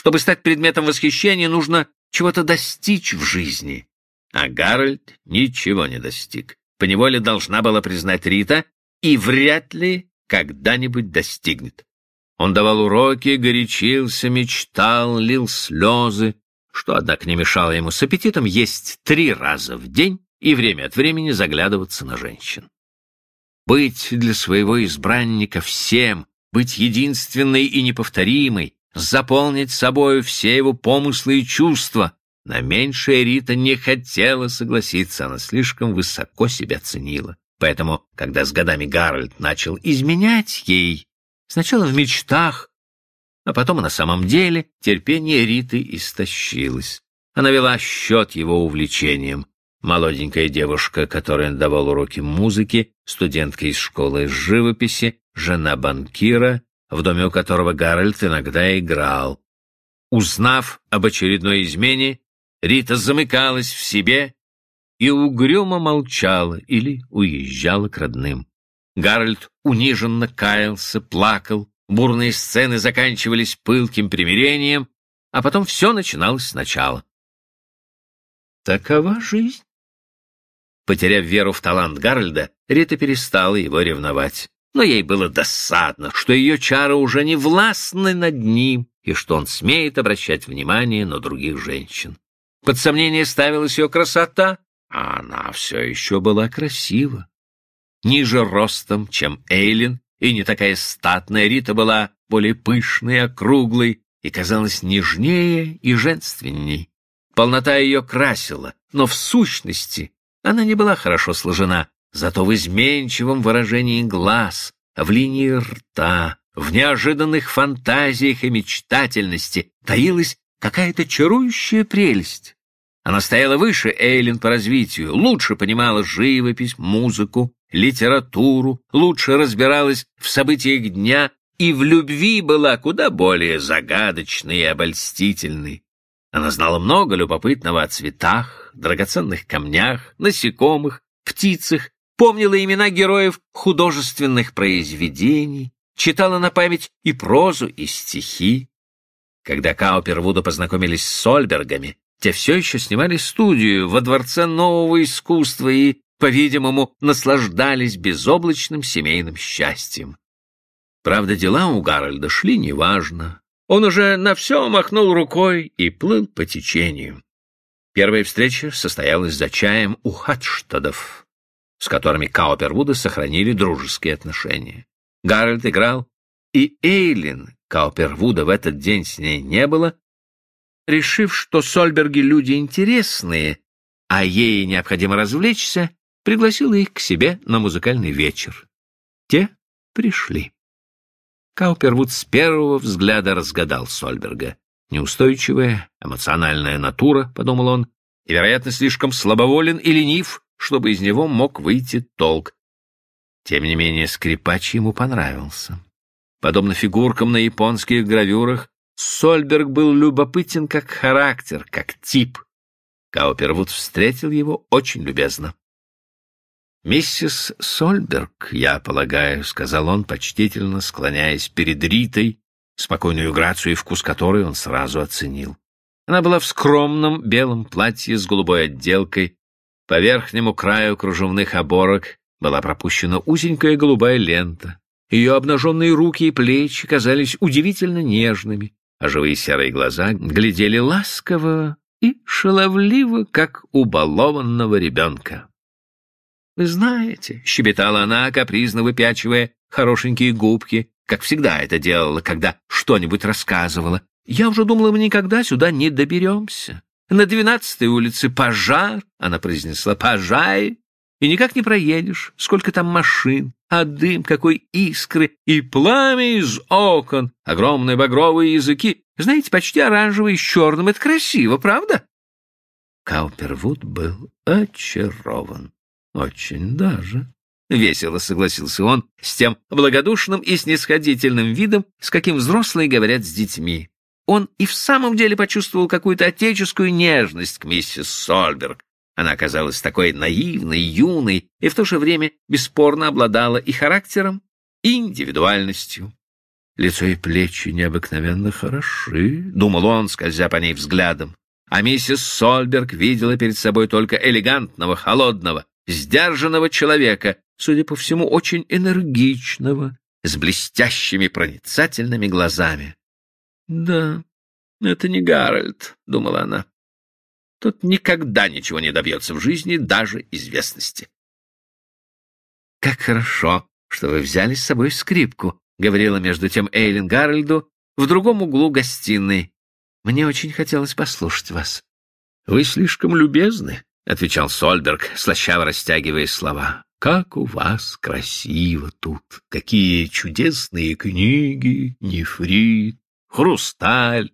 Чтобы стать предметом восхищения, нужно чего-то достичь в жизни. А Гарольд ничего не достиг. Поневоле должна была признать Рита и вряд ли когда-нибудь достигнет. Он давал уроки, горячился, мечтал, лил слезы, что, однако, не мешало ему с аппетитом есть три раза в день и время от времени заглядываться на женщин. Быть для своего избранника всем, быть единственной и неповторимой, заполнить собою все его помыслы и чувства. На меньшее Рита не хотела согласиться, она слишком высоко себя ценила. Поэтому, когда с годами Гарольд начал изменять ей, сначала в мечтах, а потом на самом деле, терпение Риты истощилось. Она вела счет его увлечением. Молоденькая девушка, которая давала уроки музыки, студентка из школы живописи, жена банкира, в доме у которого Гарольд иногда играл. Узнав об очередной измене, Рита замыкалась в себе и угрюмо молчала или уезжала к родным. Гарольд униженно каялся, плакал, бурные сцены заканчивались пылким примирением, а потом все начиналось сначала. Такова жизнь. Потеряв веру в талант Гарольда, Рита перестала его ревновать. Но ей было досадно, что ее чары уже не властны над ним, и что он смеет обращать внимание на других женщин. Под сомнение ставилась ее красота, а она все еще была красива. Ниже ростом, чем Эйлин, и не такая статная, Рита была более пышной, округлой и казалась нежнее и женственней. Полнота ее красила, но в сущности она не была хорошо сложена, зато в изменчивом выражении глаз, в линии рта, в неожиданных фантазиях и мечтательности таилась какая-то чарующая прелесть. Она стояла выше Эйлин по развитию, лучше понимала живопись, музыку, литературу, лучше разбиралась в событиях дня и в любви была куда более загадочной и обольстительной. Она знала много любопытного о цветах, драгоценных камнях, насекомых, птицах, помнила имена героев художественных произведений, читала на память и прозу, и стихи. Когда Каупервуду познакомились с Сольбергами, те все еще снимали студию во Дворце нового искусства и, по-видимому, наслаждались безоблачным семейным счастьем. Правда, дела у Гарольда шли неважно. Он уже на все махнул рукой и плыл по течению. Первая встреча состоялась за чаем у Хатштадов, с которыми Каупервуды сохранили дружеские отношения. Гарольд играл, и Эйлин, Каупервуда в этот день с ней не было, решив, что Сольберги люди интересные, а ей необходимо развлечься, пригласила их к себе на музыкальный вечер. Те пришли. Каупервуд с первого взгляда разгадал Сольберга. Неустойчивая, эмоциональная натура, — подумал он, — и, вероятно, слишком слабоволен и ленив, чтобы из него мог выйти толк. Тем не менее, скрипач ему понравился. Подобно фигуркам на японских гравюрах, Сольберг был любопытен как характер, как тип. Каупервуд встретил его очень любезно. «Миссис Сольберг, я полагаю», — сказал он, почтительно склоняясь перед Ритой, спокойную грацию и вкус которой он сразу оценил. Она была в скромном белом платье с голубой отделкой. По верхнему краю кружевных оборок была пропущена узенькая голубая лента. Ее обнаженные руки и плечи казались удивительно нежными а живые серые глаза глядели ласково и шаловливо, как у балованного ребенка. «Вы знаете», — щебетала она, капризно выпячивая хорошенькие губки, как всегда это делала, когда что-нибудь рассказывала, «я уже думала, мы никогда сюда не доберемся. На двенадцатой улице пожар», — она произнесла, «пожар, и никак не проедешь, сколько там машин, а дым какой искры, и пламя из окон, огромные багровые языки, знаете, почти оранжевые с черным, это красиво, правда? Каупервуд был очарован. Очень даже. Весело согласился он с тем благодушным и снисходительным видом, с каким взрослые говорят с детьми. Он и в самом деле почувствовал какую-то отеческую нежность к миссис Сольберг, она оказалась такой наивной, юной и в то же время бесспорно обладала и характером, и индивидуальностью. лицо и плечи необыкновенно хороши, — думал он, скользя по ней взглядом. А миссис Сольберг видела перед собой только элегантного, холодного, сдержанного человека, судя по всему, очень энергичного, с блестящими проницательными глазами. «Да, это не Гарольд», — думала она. «Тот никогда ничего не добьется в жизни, даже известности». «Как хорошо, что вы взяли с собой скрипку», — говорила между тем Эйлин Гарольду в другом углу гостиной. «Мне очень хотелось послушать вас». «Вы слишком любезны», — отвечал Сольберг, слащаво растягивая слова. Как у вас красиво тут! Какие чудесные книги, нефрит, хрусталь!»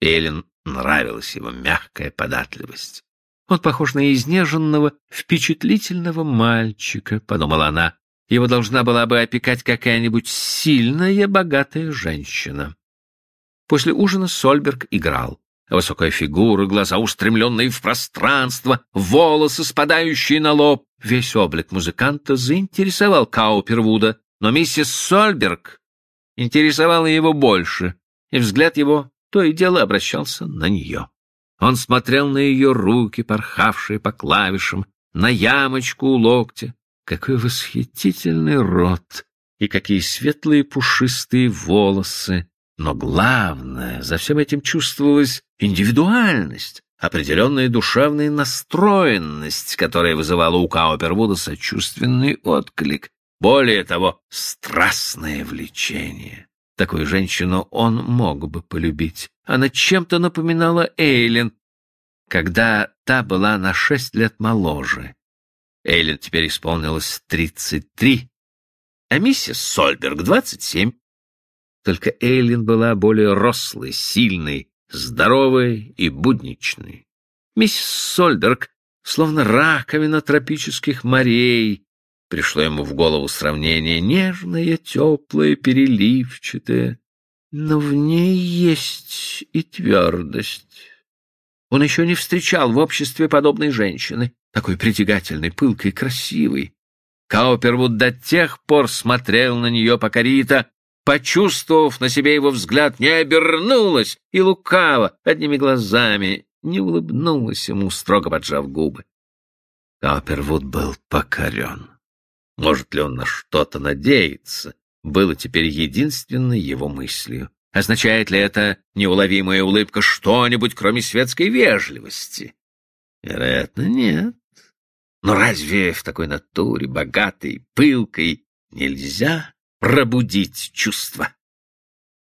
Эллен нравилась его мягкая податливость. «Он похож на изнеженного, впечатлительного мальчика», — подумала она. «Его должна была бы опекать какая-нибудь сильная, богатая женщина». После ужина Сольберг играл. Высокая фигура, глаза устремленные в пространство, волосы, спадающие на лоб. Весь облик музыканта заинтересовал Каупервуда, но миссис Сольберг интересовала его больше, и взгляд его то и дело обращался на нее. Он смотрел на ее руки, порхавшие по клавишам, на ямочку у локтя. Какой восхитительный рот и какие светлые пушистые волосы! Но главное, за всем этим чувствовалась индивидуальность, определенная душевная настроенность, которая вызывала у Каупервуда сочувственный отклик. Более того, страстное влечение. Такую женщину он мог бы полюбить. Она чем-то напоминала Эйлин, когда та была на шесть лет моложе. Эйлин теперь исполнилось тридцать три, а миссис Сольберг — двадцать семь. Только Эйлин была более рослой, сильной, здоровой и будничной. Миссис Сольберг, словно раковина тропических морей, пришло ему в голову сравнение нежное, теплое, переливчатое, но в ней есть и твердость. Он еще не встречал в обществе подобной женщины, такой притягательной, пылкой, красивой. Каупервуд до тех пор смотрел на нее, пока Рита почувствовав на себе его взгляд, не обернулась и лукаво, одними глазами, не улыбнулась ему, строго поджав губы. Каупервуд был покорен. Может ли он на что-то надеяться, было теперь единственной его мыслью. Означает ли это неуловимая улыбка что-нибудь, кроме светской вежливости? Вероятно, нет. Но разве в такой натуре, богатой, пылкой, нельзя пробудить чувства.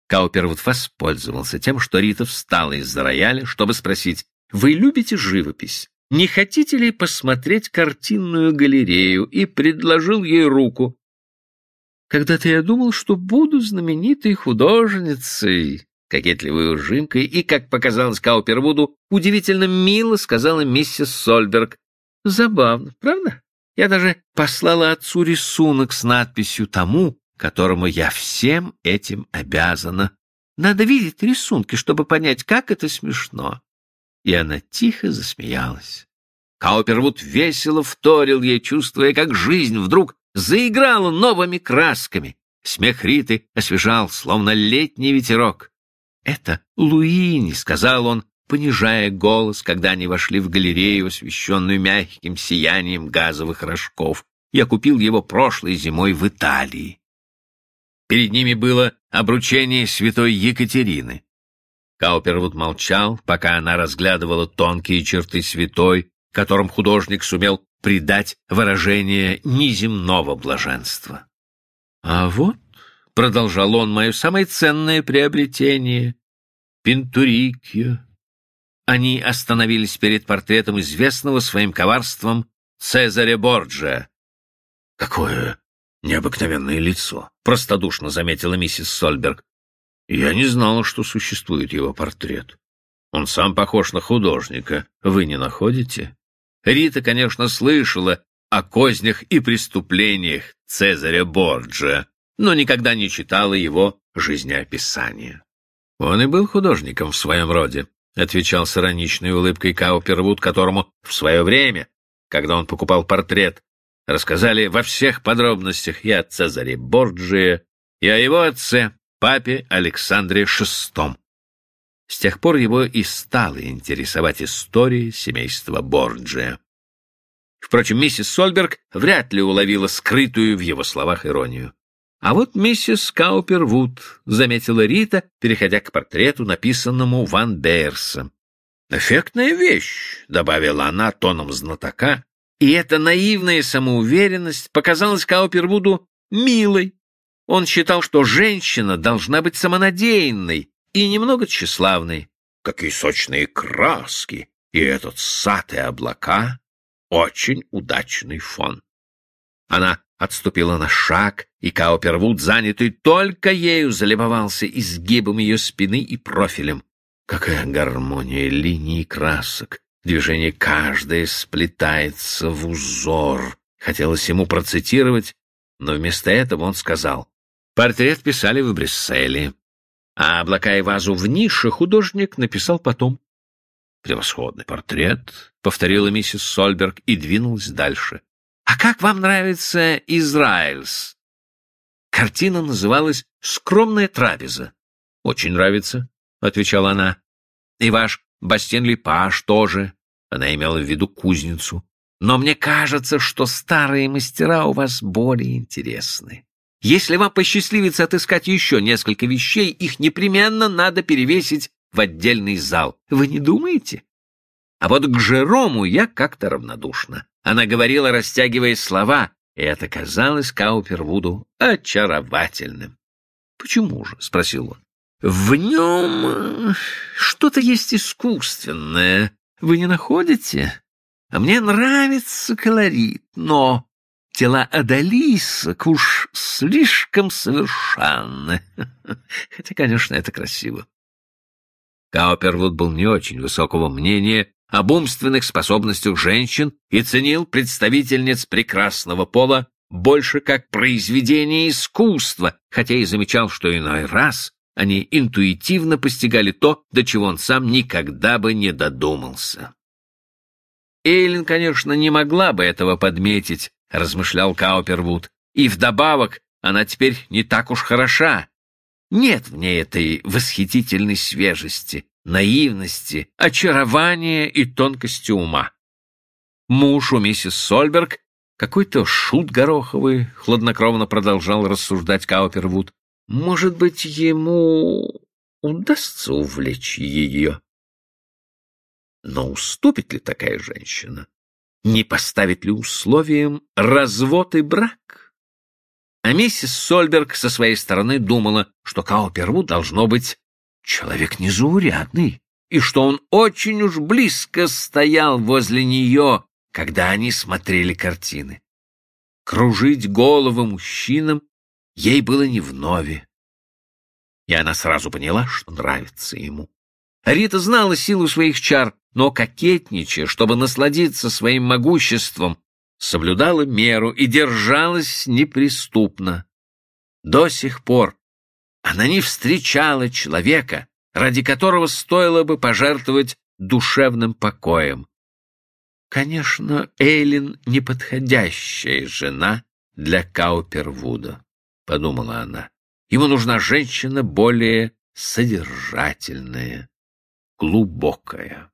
Каупервуд воспользовался тем, что Рита встала из-за рояля, чтобы спросить, «Вы любите живопись? Не хотите ли посмотреть картинную галерею?» и предложил ей руку. «Когда-то я думал, что буду знаменитой художницей», кокетливой ужимкой и, как показалось Каупервуду, удивительно мило сказала миссис Сольберг. «Забавно, правда? Я даже послала отцу рисунок с надписью тому, которому я всем этим обязана. Надо видеть рисунки, чтобы понять, как это смешно. И она тихо засмеялась. Каупервуд весело вторил ей, чувствуя, как жизнь вдруг заиграла новыми красками. Смех Риты освежал, словно летний ветерок. «Это Луини», — сказал он, понижая голос, когда они вошли в галерею, освещенную мягким сиянием газовых рожков. «Я купил его прошлой зимой в Италии». Перед ними было обручение святой Екатерины. Каупервуд молчал, пока она разглядывала тонкие черты святой, которым художник сумел придать выражение неземного блаженства. «А вот», — продолжал он, — «мое самое ценное приобретение — Пинтурикио». Они остановились перед портретом известного своим коварством Цезаря Борджа. «Какое необыкновенное лицо», — простодушно заметила миссис Сольберг. «Я не знала, что существует его портрет. Он сам похож на художника. Вы не находите?» Рита, конечно, слышала о кознях и преступлениях Цезаря Борджа, но никогда не читала его жизнеописания. «Он и был художником в своем роде», — отвечал с ироничной улыбкой Каупервуд, которому в свое время, когда он покупал портрет, рассказали во всех подробностях и о Цезаре Борджие, и о его отце, папе Александре VI. С тех пор его и стала интересовать история семейства Борджия. Впрочем, миссис Сольберг вряд ли уловила скрытую в его словах иронию. А вот миссис Каупервуд, заметила Рита, переходя к портрету, написанному Ван Бейерсом. «Эффектная вещь», — добавила она тоном знатока, и эта наивная самоуверенность показалась Каупервуду милой. Он считал, что женщина должна быть самонадеянной и немного тщеславной. Какие сочные краски! И этот сад и облака — очень удачный фон. Она отступила на шаг, и Каупервуд, занятый только ею, залюбовался изгибом ее спины и профилем. Какая гармония линий и красок! Движение каждое сплетается в узор. Хотелось ему процитировать, но вместо этого он сказал. Портрет писали в Брюсселе, а облака и вазу в нише художник написал потом. «Превосходный портрет», — повторила миссис Сольберг и двинулась дальше. «А как вам нравится Израильс?» Картина называлась «Скромная трапеза». «Очень нравится», — отвечала она. «И ваш Бастен Липаш тоже». Она имела в виду кузницу. «Но мне кажется, что старые мастера у вас более интересны. Если вам посчастливится отыскать еще несколько вещей, их непременно надо перевесить в отдельный зал. Вы не думаете?» А вот к Жерому я как-то равнодушна. Она говорила, растягивая слова, и это казалось Каупервуду очаровательным. «Почему же?» — спросил он. «В нем что-то есть искусственное. Вы не находите? А мне нравится колорит, но тела Адалисок уж слишком совершенны. Хотя, конечно, это красиво». Каупервуд был не очень высокого мнения об умственных способностях женщин и ценил представительниц прекрасного пола больше как произведение искусства, хотя и замечал, что иной раз они интуитивно постигали то, до чего он сам никогда бы не додумался. Эйлин, конечно, не могла бы этого подметить, размышлял Каупервуд, и вдобавок она теперь не так уж хороша. Нет в ней этой восхитительной свежести, наивности, очарования и тонкости ума. Муж у миссис Сольберг, какой-то шут гороховый, хладнокровно продолжал рассуждать Каупервуд. Может быть, ему удастся увлечь ее? Но уступит ли такая женщина? Не поставит ли условием развод и брак? А миссис Сольберг со своей стороны думала, что Каупервуд должно быть человек незаурядный, и что он очень уж близко стоял возле нее, когда они смотрели картины. Кружить головы мужчинам ей было не вновь. И она сразу поняла, что нравится ему. Рита знала силу своих чар, но кокетничая, чтобы насладиться своим могуществом, соблюдала меру и держалась неприступно. До сих пор она не встречала человека, ради которого стоило бы пожертвовать душевным покоем. Конечно, Эйлин — неподходящая жена для Каупервуда, — подумала она. Ему нужна женщина более содержательная, глубокая.